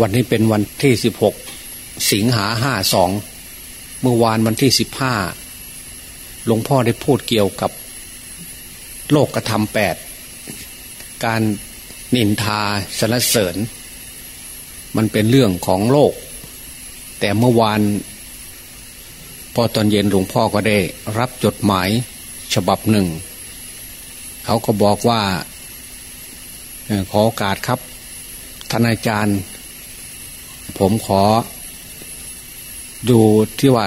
วันนี้เป็นวันที่สิบหกสิงหาห้าสองเมื่อวานวันที่สิบห้าหลวงพ่อได้พูดเกี่ยวกับ โลกกระทำแปดการนินทาสรรเสริญ มันเป็นเรื่องของโลก แต่เมื่อวาน พอตอนเย็นหลวงพ่อก็ได้รับจดหมายฉบับหนึ่ง เขาก็บอกว่า ขอโอกาสครับท่านอาจารย์ ผมขอ ดูที่ว่า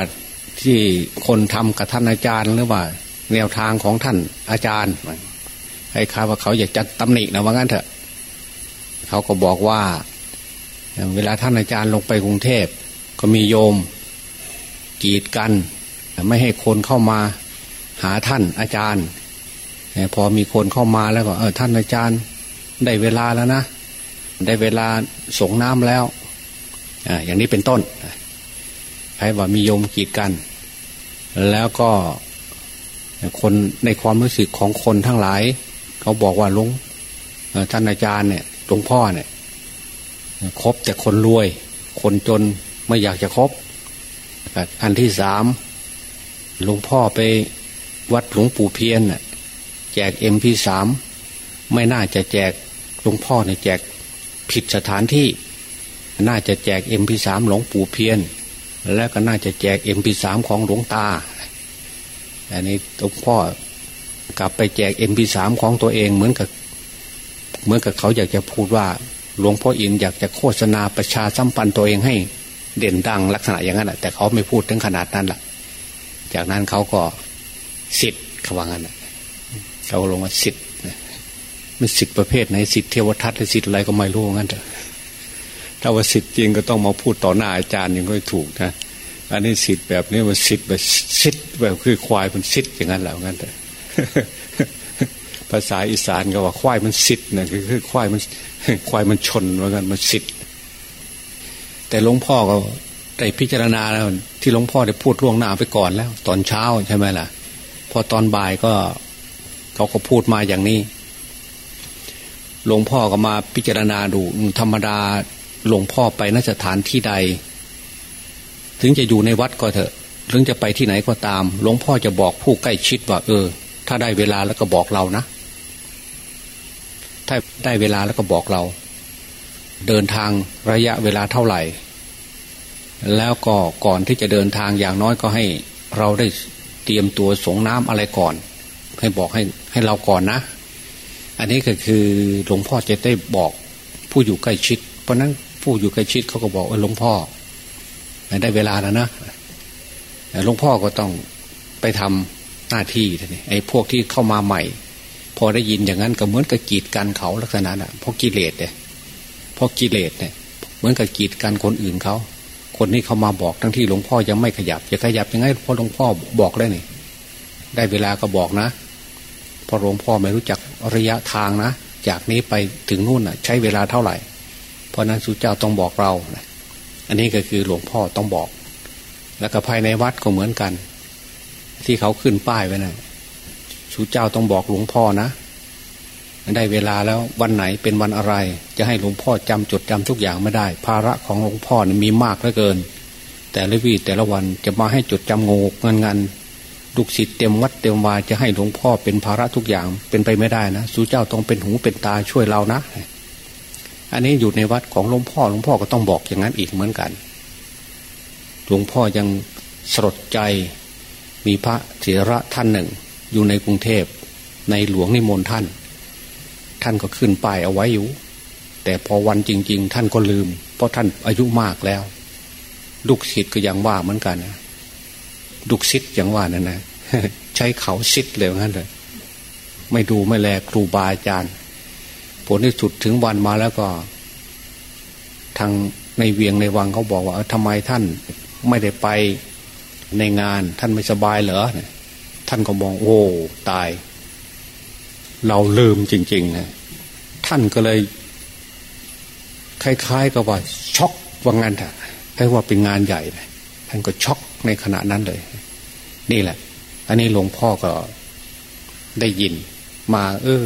ที่คนทำกับท่านอาจารย์หรือว่า แนวทางของท่านอาจารย์ให้คาว่าเขาอยากจะตำหนินะว่างั้นเถอะ เขาก็บอกว่า เวลาท่านอาจารย์ลงไปกรุงเทพ ก็มีโยม กีดกัน ไม่ให้คนเข้ามาหาท่านอาจารย์ พอมีคนเข้ามาแล้วก็เออท่านอาจารย์ ได้เวลาแล้วนะ ได้เวลาส่งน้ำแล้ว ออย่างนี้เป็นต้นใครว่ามีโยมกีดกัน แล้วก็คนในความรู้สึกของคนทั้งหลาย เขาบอกว่าลุงท่านอาจารย์เนี่ยหลวงพ่อเนี่ยคบแต่คนรวย คนจนไม่อยากจะคบอันที่สามหลวงพ่อไปวัดหลวงปู่เพียนแจกเอ็มพีสามไม่น่าจะแจกหลวงพ่อเนี่ยแจกผิดสถานที่ น่าจะแจกเอ็มพีสามหลวงปู่เพียน แล้วก็น่าจะแจกเอ็มพีสามของหลวงตา อันนี้หลวงพ่อกลับไปแจกเอ็มพีสามของตัวเองเหมือนกับเหมือนกับเขาอยากจะพูดว่าหลวงพ่ออินอยากจะโฆษณาประชาสัมพันธ์ตัวเองให้เด่นดังลักษณะอย่างนั้นแหละแต่เขาไม่พูดถึงขนาดนั้นแหละจากนั้นเขาก็สิทธิ์เขาว่างั้นเขาลงมาสิทธิ์มันสิทธิ์ประเภทไหนสิทธิ์เทวทัตหรือสิทธิ์อะไรก็ไม่รู้งั้นเถอะ ถ้าว่าสิทธิ์จริงก็ต้องมาพูดต่อหน้าอาจารย์ยังก็ถูกนะอันนี้สิทธิ์แบบนี้มันสิทธิ์แบบสิทธิ์แบบคือควายมันสิทธิ์อย่างนั้นแหละงั้นเถอะภาษาอีสานก็ว่าควายมันสิทธิ์นะคือคือควายมันควายมันชนว่ากันมันสิทธิ์แต่หลวงพ่อก็ได้พิจารณาแล้ว ที่หลวงพ่อได้พูดล่วงหน้าไปก่อนแล้ว ตอนเช้าใช่ไหมล่ะ พอตอนบ่ายก็เขาก็พูดมาอย่างนี้ หลวงพ่อก็มาพิจารณาดูธรรมดา หลวงพ่อไปนสถานที่ใด ถึงจะอยู่ในวัดก็เถอะถึงจะไปที่ไหนก็ตาม หลวงพ่อจะบอกผู้ใกล้ชิดว่า เออ ถ้าได้เวลาแล้วก็บอกเรานะ ถ้าได้เวลาแล้วก็บอกเรา เดินทางระยะเวลาเท่าไหร่ แล้วก็ก่อนที่จะเดินทางอย่างน้อยก็ให้ เราได้เตรียมตัวสงน้ำอะไรก่อน ให้บอกให้ให้เราก่อนนะ อันนี้ก็คือหลวงพ่อจะได้บอกผู้อยู่ใกล้ชิด เพราะนั้น ผู้อยู่ใกล้ชิดเขาก็บอกเออหลวงพ่อได้เวลาแล้วนะหลวงพ่อก็ต้องไปทำหน้าที่ทีนี้ไอ้พวกที่เข้ามาใหม่ พอได้ยินอย่างนั้นก็เหมือนกับกีดกันเขาลักษณะน่ะเพราะกิเลสเนี่ยเพราะกิเลสเนี่ยเหมือนกับกีดกันคนอื่นเขาคนนี้เขามาบอกทั้งที่หลวงพ่อยังไม่ขยับจะขยับยังไงพอหลวงพ่อบอกได้นี่ได้เวลาก็บอกนะพราะหลวงพ่อไม่รู้จักระยะทางนะ จากนี้ไปถึงนู่นน่ะ ใช้เวลาเท่าไหร่ ราะนั้นสุเจ้าต้องบอกเรา อันนี้ก็คือหลวงพ่อต้องบอก แล้วก็ภายในวัดก็เหมือนกัน ที่เขาขึ้นป้ายไว้นะ่ะสุเจ้าต้องบอกหลวงพ่อนะได้เวลาแล้ววันไหนเป็นวันอะไร จะให้หลวงพ่อจำจดจำทุกอย่างไม่ได้ ภาระของหลวงพ่อนี่มีมากเหลือเกิน แต่ละวีแต่ละวันจะมาให้จดจำงงเงินงินลูกศิษย์เต็มวัดเต็มวาจะให้หลวงพ่อเป็นภาระทุกอย่างเป็นไปไม่ได้นะสู้เจ้าต้องเป็นหูเป็นตาช่วยเรานะ อันนี้อยู่ในวัดของหลวงพ่อหลวงพ่อก็ต้องบอกอย่างนั้นอีกเหมือนกันหลวงพ่อยังสลดใจมีพระเถระท่านหนึ่ง อยู่ในกรุงเทพในหลวงนิมนต์ท่าน ท่านก็ขึ้นป้ายเอาไว้อยู่ แต่พอวันจริง ๆ ท่านก็ลืม เพราะท่านอายุมากแล้ว ลูกศิษย์ก็ยังว่าเหมือนกันนะดุกซิดอย่างว่านั่นนะใช้เขาซิดเลยงั้นเลยไม่ดูไม่แลครูบาอาจารย์ ผลที่สุดถึงวันมาแล้วก็ ทางในเวียงในวังเขาบอกว่าทำไมท่านไม่ได้ไปในงาน ท่านไม่สบายเหรอท่านก็มองโอ้ตาย เราลืมจริงๆนะท่านก็เลยคล้ายๆกับว่า ช็อกว่างานเถอะให้ว่าเป็นงานใหญ่ท่านก็ช็อกในขณะนั้นเลย นี่แหละ อันนี้หลวงพ่อก็ได้ยิน มา เออ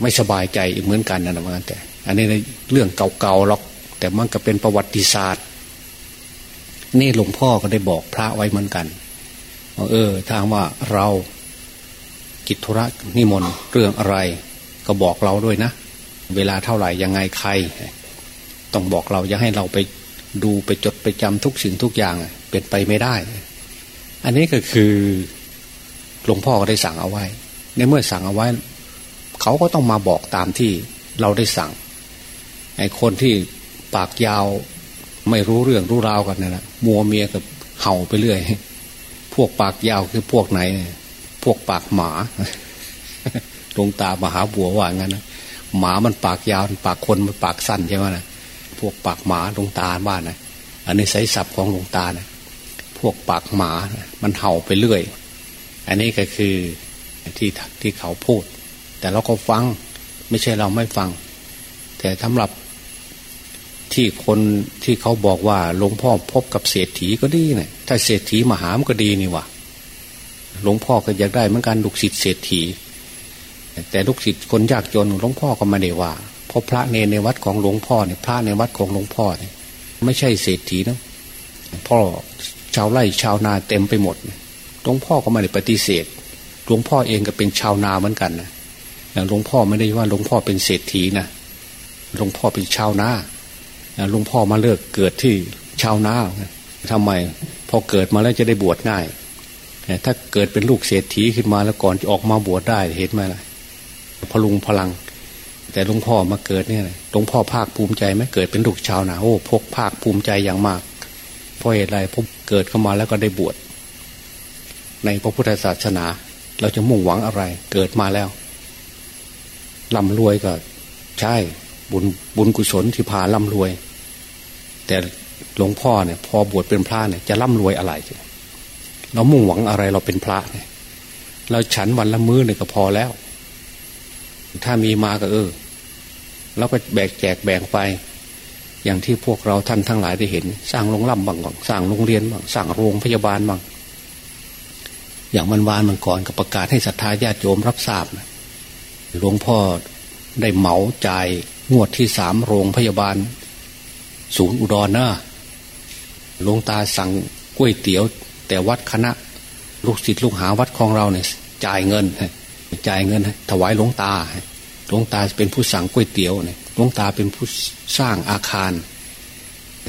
ไม่สบายใจอีกเหมือนกันนะนะมันแต่ อันนี้ในเรื่องเก่าๆหรอก แต่มันก็เป็นประวัติศาสตร์ นี่หลวงพ่อก็ได้บอกพระไว้เหมือนกันเออถ้าว่าเรากิจธุระนิมนต์เรื่องอะไร ก็บอกเราด้วยนะ เวลาเท่าไหร่ยังไงใคร ต้องบอกเราอย่าให้เราไปดูไปจดไปจำทุกสิ่งทุกอย่างเป็นไปไม่ได้ อันนี้ก็คือหลวงพ่อก็ได้สั่งเอาไว้ ในเมื่อสั่งเอาไว้ เขาก็ต้องมาบอกตามที่เราได้สั่งไอ้คนที่ปากยาวไม่รู้เรื่องรู้ราวกันนะนะมัวเมียกับเห่าไปเรื่อย พวกปากยาวคือพวกไหน พวกปากหมาลงตามหาบัวว่างั้นนะหมามันปากยาวปากคนมันปากสั้นใช่ไหมนะพวกปากหมาลงตาบ้านนะอันนี้ใช้ศัพท์ของลงตานะพวกปากหมานะมันเห่าไปเรื่อย อันนี้ก็คือที่ที่เขาพูด แต่เราก็ฟัง ไม่ใช่เราไม่ฟัง แต่สำหรับที่คนที่เขาบอกว่าหลวงพ่อพบกับเศรษฐีก็ดีเนะี่ยถ้าเศรษฐีมหามก็ดีนี่วะหลวงพ่อก็อยากได้เหมือนกันลูกศิษย์เศรษฐี แต่ลูกศิษย์คนยากจนหลวงพ่อก็ไม่ได้ว่าเพราะพระเนในวัดของหลวงพ่อเนี่ยพระในวัดของหลวงพ่อเนี่ยไม่ใช่เศรษฐีนะพ่อชาวไร่ชาวนาเต็มไปหมดหลวงพ่อก็ไม่ได้ปฏิเสธหลวงพ่อเองก็เป็นชาวนาเหมือนกันนะ หลวงพ่อไม่ได้ว่าหลวงพ่อเป็นเศรษฐีนะหลวงพ่อเป็นชาวนาหลวงพ่อมาเลิกเกิดที่ชาวนาทำไมพอเกิดมาแล้วจะได้บวชง่าย ถ้าเกิดเป็นลูกเศรษฐีขึ้นมาแล้วก่อนจะออกมาบวชได้เห็นไหมล่ะพลุงพลัง แต่หลวงพ่อมาเกิดเนี่ยหลวงพ่อภาคภูมิใจไหมเกิดเป็นลูกชาวนาโอ้พกภาคภูมิใจอย่างมากเพราะเหตุไรผมเกิดเข้ามาแล้วก็ได้บวชในพระพุทธศาสนา เราจะมุ่งหวังอะไร เกิดมาแล้ว ร่ำรวยก็ใช่บุญบุญกุศลที่พาร่ำรวย แต่หลวงพ่อเนี่ย พอบวชเป็นพระเนี่ยจะร่ำรวยอะไร เรามุ่งหวังอะไรเราเป็นพระเนี่ย เราฉันวันละมื้อเนี่ยก็พอแล้ว ถ้ามีมาก็เออเราก็แบกแจกแบ่งไป อย่างที่พวกเราท่านทั้งหลายได้เห็น สร้างโรงล่ำบางสร้างโรงเรียนบางสร้างโรงพยาบาลบางอย่างมันวานมันก่อนก็ประกาศให้ศรัทธาญาติโยมรับทราบนะ หลวงพ่อได้เหมาจ่ายงวดที่สามโรงพยาบาล ศูนย์อุดรนะหลวงตาสั่งก๋วยเตี๋ยว แต่วัดคณะ ลูกศิษย์ลูกหาวัดของเราเนี่ยจ่ายเงินจ่ายเงิน ถวายหลวงตาหลวงตาเป็นผู้สั่งก๋วยเตี๋ยวเนี่ยหลวงตาเป็นผู้สร้างอาคาร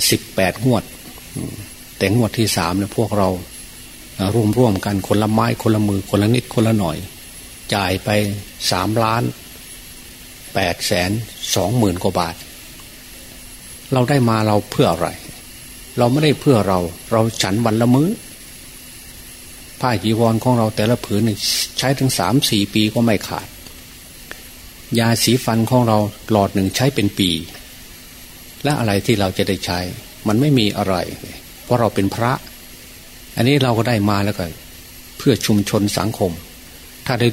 สิบแปดงวด แต่งวดที่สามเนี่ยพวกเราร่วมร่วมกันคนละไม้คนละมือคนละนิดคนละหน่อย จ่ายไปสามล้านแปดแสนสองหมื่นกว่าบาท เราได้มาเราเพื่ออะไร เราไม่ได้เพื่อเรา เราฉันวันละมือ้อผ้าจีวรของเราแต่ละผืนใช้ถึงสามสี่ปีก็ไม่ขาด ยาสีฟันของเราหลอดหนึ่งใช้เป็นปี และอะไรที่เราจะได้ใช้ มันไม่มีอะไร เพราะเราเป็นพระ อันนี้เราก็ได้มาแล้วก็ เพื่อชุมชนสังคม ถ้าได้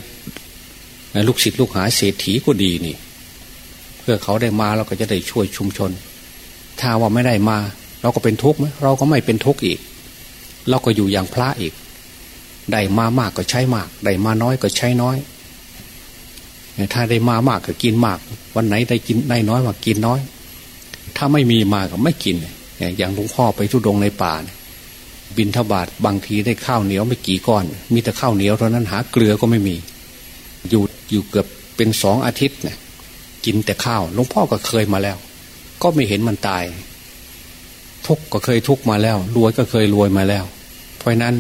ลูกศิษย์ลูกหาเศรษฐีก็ดีนี่ เพื่อเขาได้มาเราก็จะได้ช่วยชุมชน ถ้าว่าไม่ได้มา เราก็เป็นทุกข์ไหมเราก็ไม่เป็นทุกข์อีก เราก็อยู่อย่างพระอีก ได้มามากก็ใช้มาก ได้มาน้อยก็ใช้น้อย ถ้าได้มามากก็กินมาก วันไหนได้กินได้น้อยมากินน้อย ถ้าไม่มีมาก็ไม่กิน อย่างหลวงพ่อไปทุดงในป่า บินทบาทบางทีได้ข้าวเหนียวไม่กี่ก้อน มีแต่ข้าวเหนียวเท่านั้นหาเกลือก็ไม่มี อยู่อยู่เกือบเป็นสองอาทิตย์เนี่ยกินแต่ข้าวหลวงพ่อก็เคยมาแล้ว ก็ไม่เห็นมันตาย ทุกก็เคยทุกมาแล้ว รวยก็เคยรวยมาแล้ว เพราะนั้น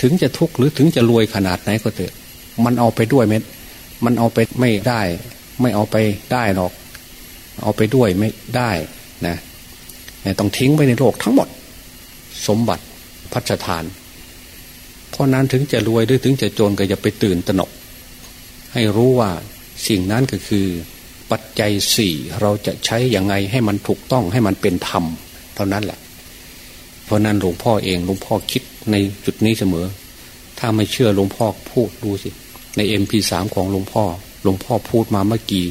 ถึงจะทุกหรือถึงจะรวยขนาดไหนก็เถอะ มันเอาไปด้วยเม็ดมันเอาไปไม่ได้ ไม่เอาไปได้หรอก เอาไปด้วยไม่ได้นะต้องทิ้งไปในโลกทั้งหมด สมบัติ พัฒทาน เพราะนั้นถึงจะรวยหรือถึงจะจนก็อย่าไปตื่นตระหนก ให้รู้ว่าสิ่งนั้นก็คือ ปัจจัยสี่เราจะใช้อย่างไงให้มันถูกต้องให้มันเป็นธรรม เท่านั้นแหละ เพราะนั้นหลวงพ่อเองหลวงพ่อคิดในจุดนี้เสมอ ถ้าไม่เชื่อหลวงพ่อพูดดูสิ ในเอ็มพีสามของหลวงพ่อหลวงพ่อพูดมาเมื่อกี่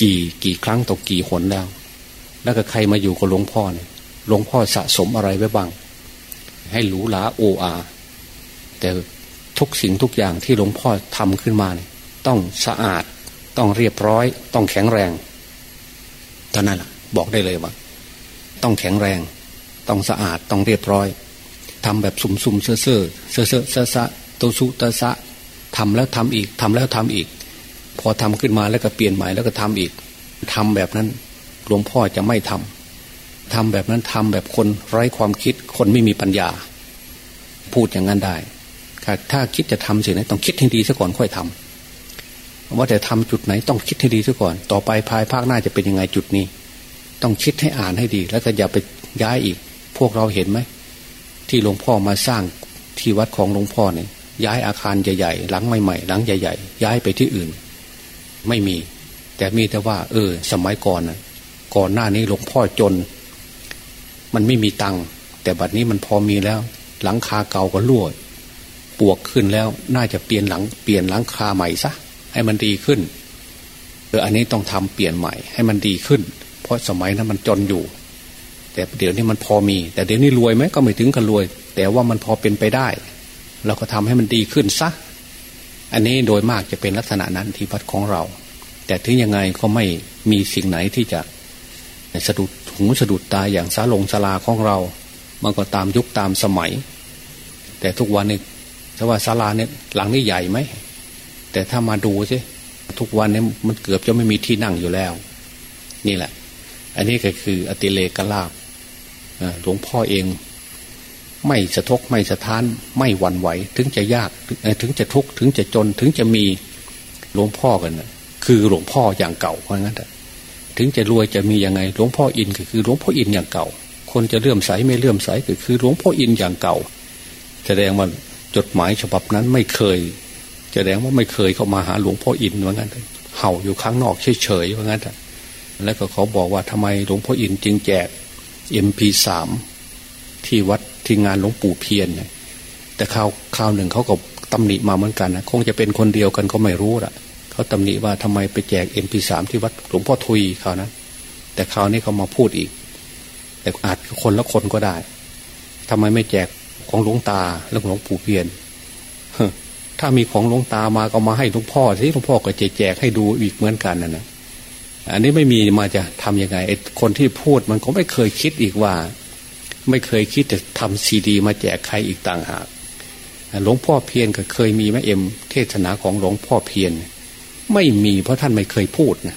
กี่กี่ครั้งต่อกี่หนแล้ว แล้วก็ใครมาอยู่กับหลวงพ่อเนี่ยหลวงพ่อสะสมอะไรไว้บ้าง ให้หรูหราโออาแต่ทุกสิ่งทุกอย่างที่หลวงพ่อทำขึ้นมาเนี่ยต้องสะอาด ต้องเรียบร้อย ต้องแข็งแรงตอนนั้นบอกได้เลยว่า ต้องแข็งแรง ต้องสะอาดต้องเรียบร้อยทำแบบสุ่มสุ่มเซ่อเซ่อเซ่อเซ่อเซ่อซะตสุตสะทำแล้วทำอีกทำแล้วทำอีก พอทำขึ้นมาแล้วก็เปลี่ยนใหม่แล้วก็ทำอีกทำแบบนั้นหลวงพ่อจะไม่ทำ ทำแบบนั้นทำแบบคนไร้ความคิด คนไม่มีปัญญา พูดอย่างนั้นได้ถ้าคิดจะทำสิ่งไหนต้องคิดให้ดีซะก่อนค่อยทำว่าแต่ทำจุดไหนต้องคิดให้ดีซะก่อน ต่อไปภายภาคหน้าจะเป็นยังไงจุดนี้ ต้องคิดให้อ่านให้ดี แล้วก็อย่าไปย้ายอีก พวกเราเห็นไหมที่หลวงพ่อมาสร้างที่วัดของหลวงพ่อเนี่ยย้ายอาคารใหญ่ๆหลังใหม่ๆหลังใหญ่ ๆ ย้ายไปที่อื่น ไม่มี แต่มีแต่ว่า เออ สมัยก่อนนะก่อนหน้านี้หลวงพ่อจน มันไม่มีตังค์แต่บัดนี้มันพอมีแล้ว หลังคาเก่าก็รั่วปวกขึ้นแล้วน่าจะเปลี่ยนหลังเปลี่ยนหลังคาใหม่ซะให้มันดีขึ้นเอออันนี้ต้องทำเปลี่ยนใหม่ ให้มันดีขึ้น เพราะสมัยนั้นมันจนอยู่ แต่เดี๋ยวนี้มันพอมี แต่เดี๋ยวนี้รวยไหมก็ไม่ถึงกับรวย แต่ว่ามันพอเป็นไปได้ เราก็ทำให้มันดีขึ้นซะอันนี้โดยมากจะเป็นลักษณะนั้นที่วัดของเรา แต่ถึงยังไงก็ไม่มีสิ่งไหนที่จะสะดุด หูสะดุดตาอย่างสาลงสลาของเรา มันก็ตามยุคตามสมัย แต่ทุกวันนี้ถ้าว่าศาลาเนี่ยหลังนี้ใหญ่ไหมแต่ถ้ามาดูสิทุกวันนี้มันเกือบจะไม่มีที่นั่งอยู่แล้ว นี่แหละ อันนี้ก็คืออติเลกลาบหลวงพ่อเอง ไม่สะทกไม่สะท้าน ไม่หวั่นไหว ถึงจะยากถึงจะทุกข์ถึงจะจนถึงจะมีหลวงพ่อกันนะคือหลวงพ่ออย่างเก่าเพราะงั้น ถึงจะรวยจะมียังไงหลวงพ่ออินก็คือหลวงพ่ออินอย่างเก่า คนจะเลื่อมใสไม่เลื่อมใสก็คือหลวงพ่ออินอย่างเก่า แสดงว่าจดหมายฉบับนั้นไม่เคย แสดงว่าไม่เคยเข้ามาหาหลวงพ่ออินว่างั้นเห่าอยู่ข้างนอกเฉยๆว่างั้นแล้วก็เขาบอกว่าทำไมหลวงพ่ออินจึงแจกเอ็มพีสามที่วัดที่งานหลวงปู่เพียรเนี่ยแต่ข่าวข่าวหนึ่งเขาก็ตำหนิมาเหมือนกันนะคงจะเป็นคนเดียวกันก็ไม่รู้ละ เขาตำหนิว่าทำไมไปแจกเอ็มพีสามที่วัดหลวงพ่อทุยเขานะแต่ข่าวนี้เขามาพูดอีก แต่อาจคนละคนก็ได้ทำไมไม่แจกของหลวงตาแล้วหลวงปู่เพียรถ้ามีของหลวงตามาก็มาให้หลวงพ่อสิหลวงพ่อก็จะแจกให้ดูอีกเหมือนกันนะนะอันนี้ไม่มีมาจะทํำยังไงไอ้คนที่พูดมันก็ไม่เคยคิดอีกว่า ไม่เคยคิดจะทำซีดี มาแจกใครอีกต่างหากหลวงพ่อเพียรก็เคยมีแม่เอ็ม เทศนาของหลวงพ่อเพียร ไม่มีเพราะท่านไม่เคยพูดนะ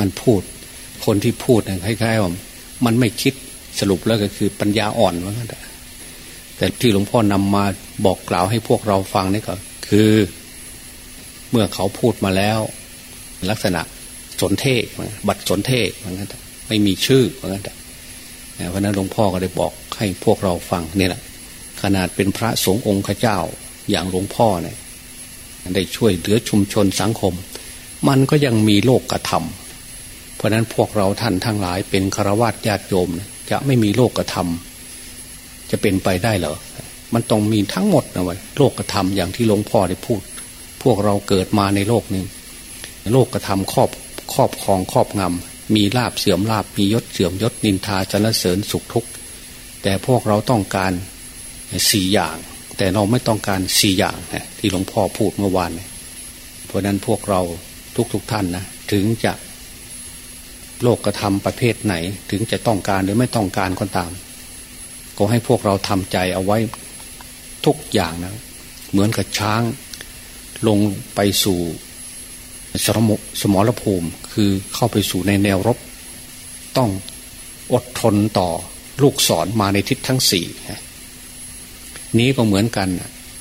มันพูด คนที่พูดนะคล้ายๆว่ามันไม่คิดสรุปแล้วก็คือปัญญาอ่อนว่างั้นแต่ที่หลวงพ่อนำมาบอกกล่าวให้พวกเราฟังนี่ก็คือ เมื่อเขาพูดมาแล้ว ลักษณะสนเทศบัตรสนเทศว่างั้นไม่มีชื่อว่างั้นเพราะนั้นหลวงพ่อก็ได้บอกให้พวกเราฟังนี่แหละขนาดเป็นพระสงฆ์องค์ข้าเจ้าอย่างหลวงพ่อเนี่ย ได้ช่วยเหลือชุมชนสังคม มันก็ยังมีโลกกระทำเพราะนั้นพวกเราท่านทั้งหลายเป็นฆราวาสญาติโยม จะไม่มีโลกกระทำจะเป็นไปได้เหรอมันต้องมีทั้งหมดนะวะโลกกระทำอย่างที่หลวงพ่อได้พูด พวกเราเกิดมาในโลกนี้โลกกระทำครอบครอบครองครอบงำมีลาบเสื่อมลาบมียศเสื่อมยศนินทาจนเสริญสุขทุกข์แต่พวกเราต้องการสี่อย่าง แต่เราไม่ต้องการสี่อย่างนะที่หลวงพ่อพูดเมื่อวานเพราะนั้นพวกเราทุกๆทท่านนะถึงจะโลกกระทำประเภทไหน ถึงจะต้องการหรือไม่ต้องการก็ตาม ก็ให้พวกเราทำใจเอาไว้ทุกอย่างนะ เหมือนกับช้างลงไปสู่สมสมรภูมิคือเข้าไปสู่ในแนวรบ ต้องอดทนต่อลูกศรมาในทิศทั้งสี่ นี้ก็เหมือนกัน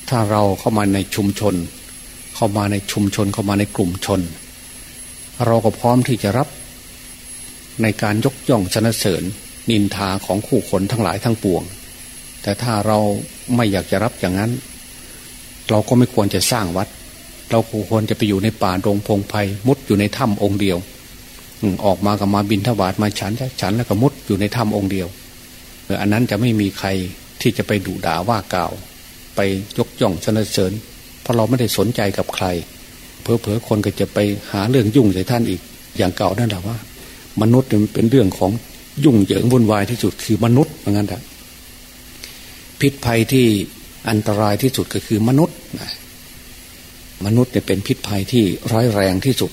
ถ้าเราเข้ามาในชุมชน เข้ามาในชุมชนเข้ามาในกลุ่มชน เราก็พร้อมที่จะรับในการยกย่องสนะเสริญนินทาของคู่คนทั้งหลายทั้งปวง แต่ถ้าเราไม่อยากจะรับอย่างนั้น เราก็ไม่ควรจะสร้างวัด เราควรจะไปอยู่ในป่ารงพงไพ่มุดอยู่ในถ้ำองค์เดียวออกมากับมาบินทบาทมาฉันฉันแล้วก็มุดอยู่ในถ้ำองค์เดียวอันนั้นจะไม่มีใคร ที่จะไปดุด่าว่ากล่าว ไปยกย่องสนเสริญ เพราะเราไม่ได้สนใจกับใครเพอเพอคนก็จะไปหาเรื่องยุ่งใส่ท่านอีก อย่างเก่านั่นแหละว่า มนุษย์มันเป็นเรื่องของยุ่งเหยิงวุ่นวายที่สุดคือมนุษย์เหมือนกันแหละพิษภัยที่อันตรายที่สุดก็คือมนุษย์มนุษย์เนี่ยเป็นพิษภัยที่ร้ายแรงที่สุด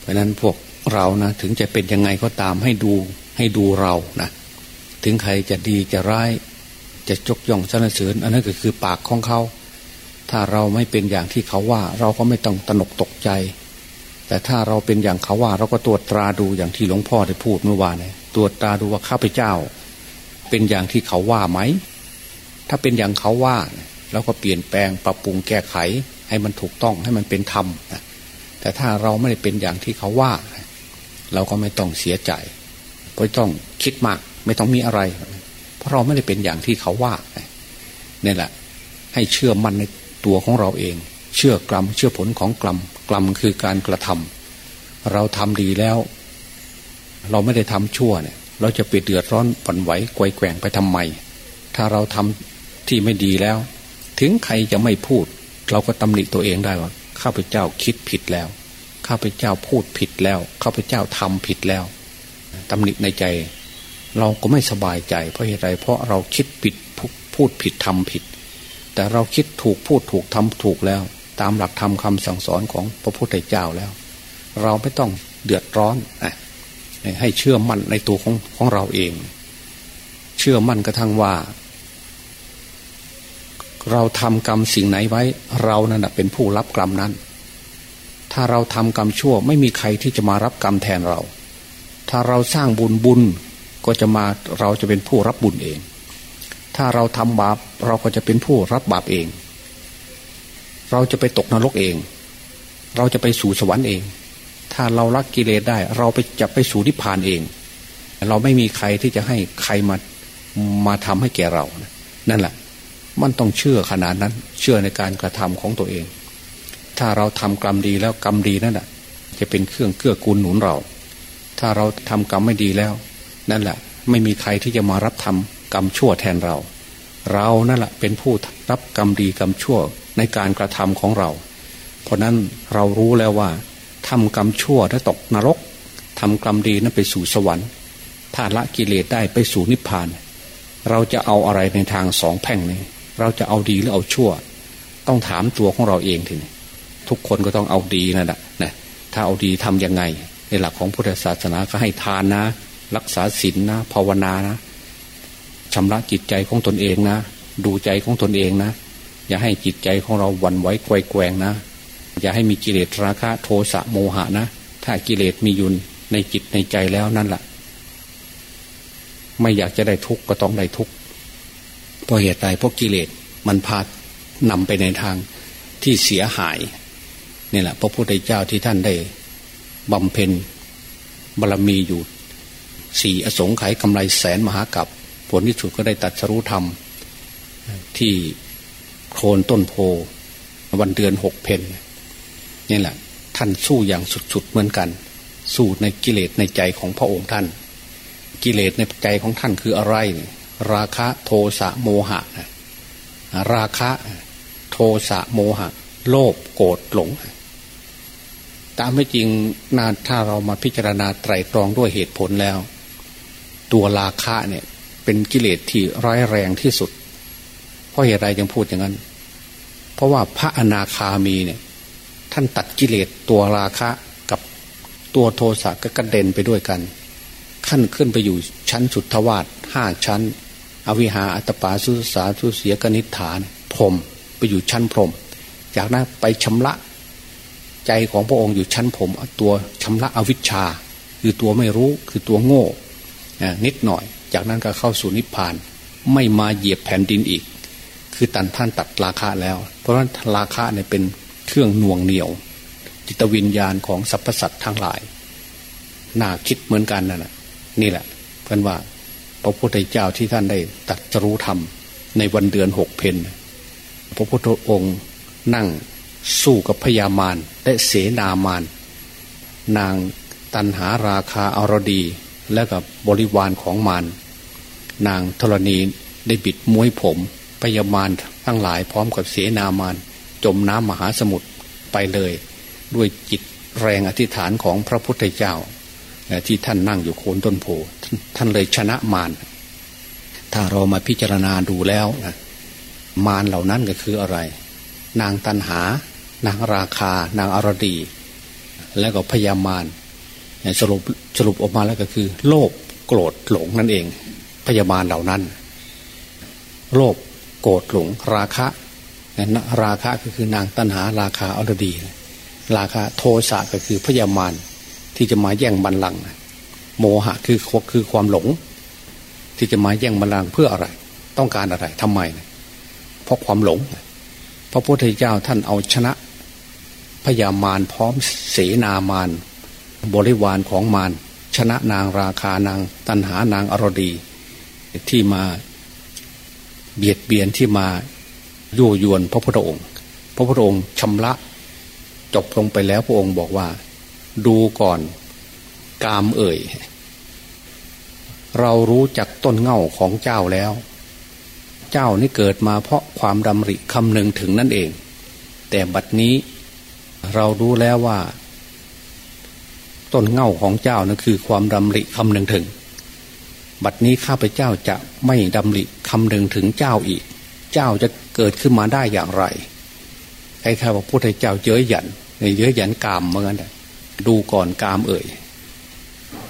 เพราะนั้นพวกเรานะถึงจะเป็นยังไงก็ตามให้ดูให้ให้ดูเรานะ ถึงใครจะดีจะร้าย จะจกย่องสรรเสริญอันนั้นก็คือปากของเขา ถ้าเราไม่เป็นอย่างที่เขาว่า เราก็ไม่ต้องตนกตกใจ แต่ถ้าเราเป็นอย่างเขาว่า เราก็ตรวจตราดูอย่างที่หลวงพ่อได้พูดเมื่อวานเนี่ยตรวจตราดูว่าข้าพเจ้า เป็นอย่างที่เขาว่าไหม ถ้าเป็นอย่างเขาว่าเราก็เปลี่ยนแปลงปรับปรุงแก้ไข ให้มันถูกต้องให้มันเป็นธรรมแต่ถ้าเราไม่ได้เป็นอย่างที่เขาว่า เราก็ไม่ต้องเสียใจไม่ต้องคิดมาก ไม่ต้องมีอะไร เพราะเราไม่ได้เป็นอย่างที่เขาว่าเนี่แหละ ให้เชื่อมั่นในตัวของเราเอง เชื่อกรรม เชื่อผลของกรรมกรรมคือการกระทำเราทำดีแล้ว เราไม่ได้ทำชั่วเนี่ย เราจะไปเดือดร้อนปั่นไหวไกวแกว่งไปทำไม ถ้าเราทำที่ไม่ดีแล้ว ถึงใครจะไม่พูด เราก็ตำหนิตัวเองได้ว่าข้าพเจ้าคิดผิดแล้วข้าพเจ้าพูดผิดแล้วข้าพเจ้าทำผิดแล้วตำหนิในใจ เราก็ไม่สบายใจ เพราะเหตุไรเพราะเราคิดผิดพูดผิดทำผิด แต่เราคิดถูกพูดถูกทำถูกแล้ว ตามหลักธรรมคาสั่งสอนของพระพุทธเจ้าแล้ว เราไม่ต้องเดือดร้อนให้เชื่อมั่นในตัวของของเราเอง เชื่อมั่นกระทั่งว่า เราทำกรรมสิ่งไหนไว้ เรานั่นเป็นผู้รับกรรมนั้น ถ้าเราทำกรรมชั่วไม่มีใครที่จะมารับกรรมแทนเรา ถ้าเราสร้างบุญบุญ ก็จะมาเราจะเป็นผู้รับบุญเอง ถ้าเราทำบาปเราก็จะเป็นผู้รับบาปเอง เราจะไปตกนรกเอง เราจะไปสู่สวรรค์เอง ถ้าเรารักกิเลสได้ เราไปจะไปสู่นิพพานเอง เราไม่มีใครที่จะให้ใครมามาทำให้แก่เรา นั่นแหละ มันต้องเชื่อขนาดนั้น เชื่อในการกระทำของตัวเอง ถ้าเราทำกรรมดีแล้วกรรมดีนั่นแหะจะเป็นเครื่องเกื้อกูลหนุนเรา ถ้าเราทำกรรมไม่ดีแล้ว นั่นแหละ ไม่มีใครที่จะมารับทำกรรมชั่วแทนเรา เรานั่นแหละเป็นผู้รับกรรมดีกรรมชั่วในการกระทำของเรา เพราะนั้นเรารู้แล้วว่าทำกรรมชั่วถ้าตกนรกทำกรรมดีนั้นไปสู่สวรรค์ถ้าละกิเลสได้ไปสู่นิพพาน เราจะเอาอะไรในทางสองแพ่งนี้ เราจะเอาดีหรือเอาชั่ว ต้องถามตัวของเราเองทีนี้ทุกคนก็ต้องเอาดีนั่นแหละนะถ้าเอาดีทํำยังไง ในหลักของพุทธศาสนาก็ให้ทานนะ รักษาศีลนนะภาวนานะชำระจิตใจของตนเองนะ ดูใจของตนเองนะ อย่าให้จิตใจของเราวันไหวไกวแกงนะ อย่าให้มีกิเลสราคะโทสะโมหะนะ ถ้ากิเลสมียุนในจิตในใจแล้วนั่นแหละไม่อยากจะได้ทุกข์ก็ต้องได้ทุกข์เพราะเหตุใดเพราะกิเลสมันพานำไปในทางที่เสียหายนี่แหละ พระพุทธเจ้าที่ท่านได้บำเพ็ญบารรมีอยู่ สี่อสงไขยกำไรแสนมหากับผลที่สุดก็ได้ตัดสรุธรรม ที่โคนต้นโพวันเดือนหกเพนนี่แหละ ท่านสู้อย่างสุดๆเหมือนกัน สู้ในกิเลสในใจของพระองค์ท่าน กิเลสในใจของท่านคืออะไร ราคะโทสะโมหะ ราคะโทสะโมหะ โลภโกรธหลง ตามไม่จริงนาถ้าเรามาพิจารณาไตรตรองด้วยเหตุผลแล้ว ตัวราคะเนี่ยเป็นกิเลสที่ร้ายแรงที่สุด เพราะเหตุไรจึงพูดอย่างนั้น เพราะว่าพระอนาคามีเนี่ย ท่านตัดกิเลสตัวราคะกับตัวโทสะก็กระเด็นไปด้วยกันขั้นขึ้นไปอยู่ชั้นสุทธวาสห้าชั้น อวิหาอัตปาสุสาสุเสียกนิฐานพรมไปอยู่ชั้นพรม จากนั้นไปชำระใจของพระองค์อยู่ชั้นผมตัวชำระอวิชชา คือตัวไม่รู้คือตัวโง่ นิดหน่อย จากนั้นก็เข้าสู่นิพพาน ไม่มาเหยียบแผ่นดินอีก คือตันท่านตัดราคาแล้ว เพราะฉะนั้นราคาเนี่ยเป็นเครื่องน่วงเหนียว จิตวิญญาณของสรรพสัตว์ทั้งหลายน่าคิดเหมือนกันนั่นแหละนี่แหละเพื่อนว่า พระพุทธเจ้าที่ท่านได้ตัดรู้ธรรมในวันเดือนหกเพนพระพุทธองค์นั่งสู้กับพญามารและเสนามารนางตันหาราคาอารดี และกับบริวารของมารนางธรณีได้บิดม้วยผมพญามารทั้งหลายพร้อมกับเสนามารจมน้ำมหาสมุทรไปเลย ด้วยจิตแรงอธิษฐานของพระพุทธเจ้า ที่ท่านนั่งอยู่โคนต้นโพท่านเลยชนะมารถ้าเรามาพิจารณาดูแล้วมารเหล่านั้นก็คืออะไร นางตันหา นางราคา นางอรดี แล้วก็พยามาร สรุปสรุปออกมาแล้วก็คือ โลภโกรธหลงนั่นเอง พยาบาลเหล่านั้น โลภโกรธหลงราคะนะราคะก็คือนางตัณหาราคาอรดี ราคะโทสะก็คือพยามารที่จะมาแย่งบัลลังก์โมหะคือคือความหลง ที่จะมาแย่งบัลลังก์เพื่ออะไร ต้องการอะไรทำไม เพราะความหลง พระพุทธเจ้าท่านเอาชนะพยามารพร้อมเสนามาร บริวารของมารชนะนางราคานางตันหานางอรดี ที่มาเบียดเบียนที่มายั่วยวนพระพุทธองค์ พระพุทธองค์ชำระจบลงไปแล้วพระองค์บอกว่า ดูก่อนกามเอ่ย เรารู้จักต้นเง่าของเจ้าแล้ว เจ้านี่เกิดมาเพราะความดำริคำหนึ่งถึงนั่นเอง แต่บัดนี้เรารู้แล้วว่า ต้นเง่าของเจ้านั่นคือความดำริคำหนึ่งถึง บัดนี้ข้าพเจ้าจะไม่ดำริคำหนึ่งถึงเจ้าอีก เจ้าจะเกิดขึ้นมาได้อย่างไรใครๆว่าพุทธเจ้าเย้ยหยันเย้ยหยันกามเหมือนกันดูก่อนกามเอ่ย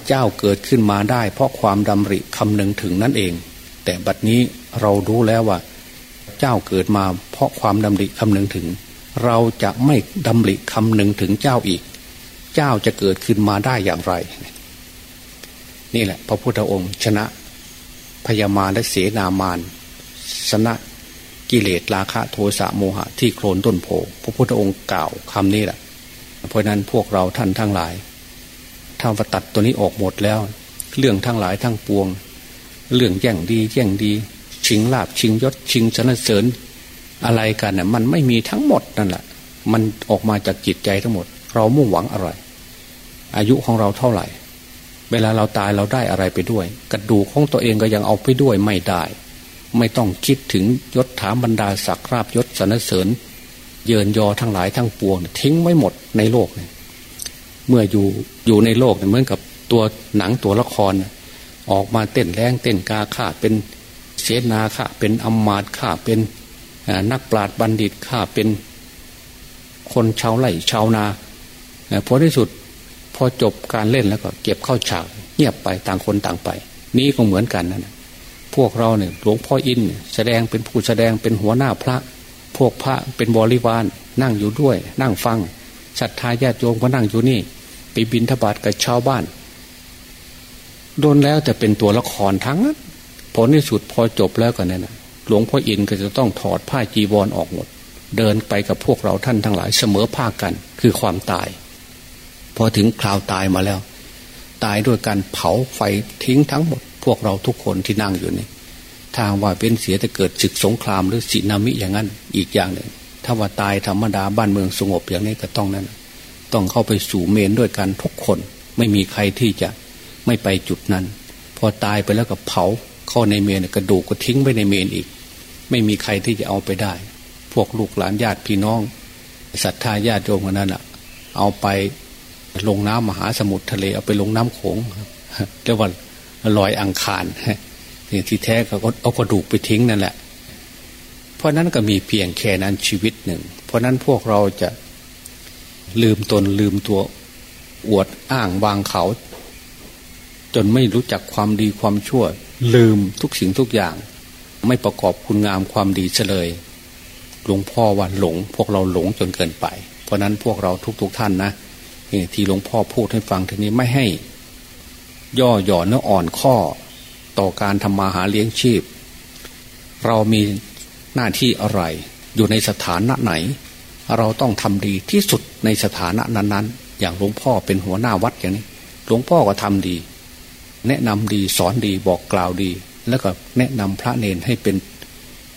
เจ้าเกิดขึ้นมาได้ เพราะความดำริคำหนึ่งถึงนั่นเอง แต่บัดนี้เรารู้แล้วว่า เจ้าเกิดมาเพราะความดำริคำหนึ่งถึง เราจะไม่ดำริคำหนึ่งถึงเจ้าอีก เจ้าจะเกิดขึ้นมาได้อย่างไร นี่แหละ พระพุทธองค์ ชนะพยามารและเสนามานชนะกิเลสราคะโทสะโมหะ ที่โคลนต้นโพพระพุทธองค์กล่าวคำนี้แหละเพราะนั้นพวกเราท่านทั้งหลายถ้าตัดตัวนี้ออกหมดแล้ว เรื่องทั้งหลายทั้งปวง เรื่องแย่งดีแย่งดี ชิงลาบชิงยศชิงสนเสริญ อะไรกันน่ะมันไม่มีทั้งหมดนั่นแหละมันออกมาจากจิตใจทั้งหมด เรามุ่งหวังอะไร อายุของเราเท่าไหร่ เวลาเราตายเราได้อะไรไปด้วย กระดูกของตัวเองก็ยังเอาไปด้วยไม่ได้ ไม่ต้องคิดถึงยศถาบรรดาศักดิ์ราบยศสนเสริญ เยินยอทั้งหลายทั้งปวง ทิ้งไว้หมดในโลกเนี่ยเมื่ออยู่อยู่ในโลกเหมือนกับตัวหนังตัวละคร ออกมาเต้นแรงเต้นกาข่าเป็นเสนาข่าเป็นอมมาตข่าเป็นนักปราชญ์บัณฑิตข่าเป็นคนชาวไร่ชาวนาพอที่สุด พอจบการเล่นแล้วก็เก็บเข้าฉากเงียบไปต่างคนต่างไป นี่ก็เหมือนกันนะพวกเราเนี่ยหลวงพ่ออินแสดงเป็นผู้แสดงเป็นหัวหน้าพระ พวกพระเป็นบริวารนั่งอยู่ด้วย นั่งฟังศรัทธาญาติโยมก็นั่งอยู่นี่ไปบินทบาทกับชาวบ้านโดนแล้วแต่เป็นตัวละครทั้งนั้นผลที่สุดพอจบแล้วกันนั่นนะหลวงพ่ออินก็จะต้องถอดผ้าจีวรออกหมด เดินไปกับพวกเราท่านทั้งหลายเสมอภาคกัน คือความตาย พอถึงคราวตายมาแล้ว ตายด้วยการเผาไฟทิ้งทั้งหมด พวกเราทุกคนที่นั่งอยู่นี่ทางว่าเป็นเสียแต่เกิดศึกสงครามหรือสินามิอย่างนั้นอีกอย่างหนึ่ง ถ้าว่าตายธรรมดาบ้านเมืองสงบอย่างนี้ก็ต้องนั้น ต้องเข้าไปสู่เมนด้วยกันทุกคน ไม่มีใครที่จะไม่ไปจุดนั้น พอตายไปแล้วก็เผาเข้าในเมนกระดูกก็ทิ้งไว้ในเมนอีก ไม่มีใครที่จะเอาไปได้ พวกลูกหลานญาติพี่น้องศรัทธาญาติโยมคนนั้นอะ เอาไป ลงน้ำมหาสมุทรทะเลเอาไปลงน้ำโขงเรียกว่าลอยอังคารสิ่งที่แท้ก็เอากระดูกไปทิ้งนั่นแหละ เพราะนั้นก็มีเพียงแค่นั้นชีวิตหนึ่ง เพราะนั้นพวกเราจะลืมตนลืมตัวอวดอ้างวางเขา จนไม่รู้จักความดีความชั่ว ลืมทุกสิ่งทุกอย่าง ไม่ประกอบคุณงามความดีเลยหลวงพ่อว่าหลง พวกเราหลงจนเกินไป เพราะนั้นพวกเราทุกๆทท่านนะ ที่หลวงพ่อพูดให้ฟังทีนี้ไม่ให้ ย่อหย่อนเนื้ออ่อนข้อ ต่อการทำมาหาเลี้ยงชีพ เรามีหน้าที่อะไร อยู่ในสถานะไหน เราต้องทำดีที่สุดในสถานะนั้นๆ อย่างหลวงพ่อเป็นหัวหน้าวัดอย่างนี้ หลวงพ่อก็ทำดี แนะนำดีสอนดีบอกกล่าวดี แล้วก็แนะนำพระเนนให้เป็น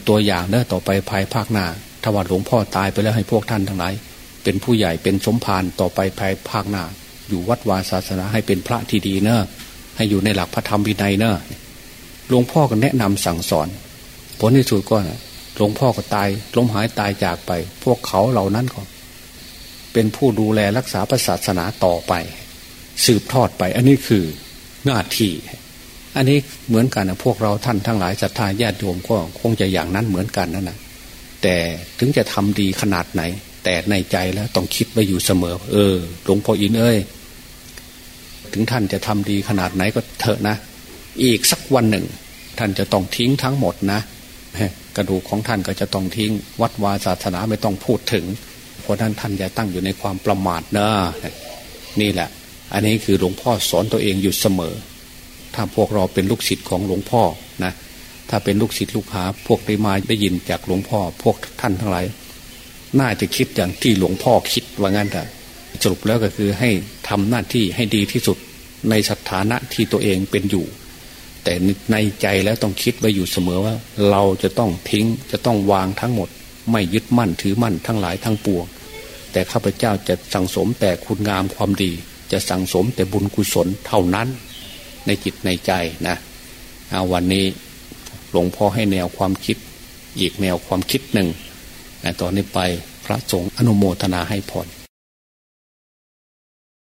ตัวอย่างเนอะต่อไปภายภาคหน้าถ้าว่าหลวงพ่อตายไปแล้วให้พวกท่านทั้งหลาย เป็นผู้ใหญ่เป็นสมภารต่อไปภายภาคหน้า อยู่วัดวาศาสนาให้เป็นพระที่ดีเนอะให้อยู่ในหลักพระธรรมวินัยเนอะหลวงพ่อก็แนะนำสั่งสอน ผลที่สุดก็หลวงพ่อก็ตายล้มหายตายจากไป พวกเขาเหล่านั้นก็ เป็นผู้ดูแลรักษาพระศาสนาต่อไป สืบทอดไป อันนี้คือหน้าที่ อันนี้เหมือนกันนะพวกเราท่านทั้งหลายศรัทธาญาติโยมก็คงจะอย่างนั้นเหมือนกันนั่นนะแต่ถึงจะทำดีขนาดไหน แต่ในใจแล้วต้องคิดไว้อยู่เสมอ เออหลวงพ่ออินเอ้ยถึงท่านจะทำดีขนาดไหนก็เถอะนะ อีกสักวันหนึ่ง ท่านจะต้องทิ้งทั้งหมดนะกระดูกของท่านก็จะต้องทิ้ง วัดวาศาสนาไม่ต้องพูดถึง เพราะนั้นท่านอย่าตั้งอยู่ในความประมาทนะนี่แหละ อันนี้คือหลวงพ่อสอนตัวเองอยู่เสมอ ถ้าพวกเราเป็นลูกศิษย์ของหลวงพ่อนะ ถ้าเป็นลูกศิษย์ลูกหาพวกได้มาได้ยินจากหลวงพ่อ พวกท่านทั้งหลาย น่าจะคิดอย่างที่หลวงพ่อคิดว่างั้นแต่สรุปแล้วก็คือให้ทำหน้าที่ให้ดีที่สุดในสถานะที่ตัวเองเป็นอยู่ แต่ในใจแล้วต้องคิดไว้อยู่เสมอว่า เราจะต้องทิ้งจะต้องวางทั้งหมด ไม่ยึดมั่นถือมั่นทั้งหลายทั้งปวง แต่ข้าพเจ้าจะสั่งสมแต่คุณงามความดี จะสั่งสมแต่บุญกุศลเท่านั้น ในจิตในใจนะเอาวันนี้หลวงพ่อให้แนวความคิด อีกแนวความคิดหนึ่ง ตอนนี้ไปพระสงฆ์อนุโมทนาให้พร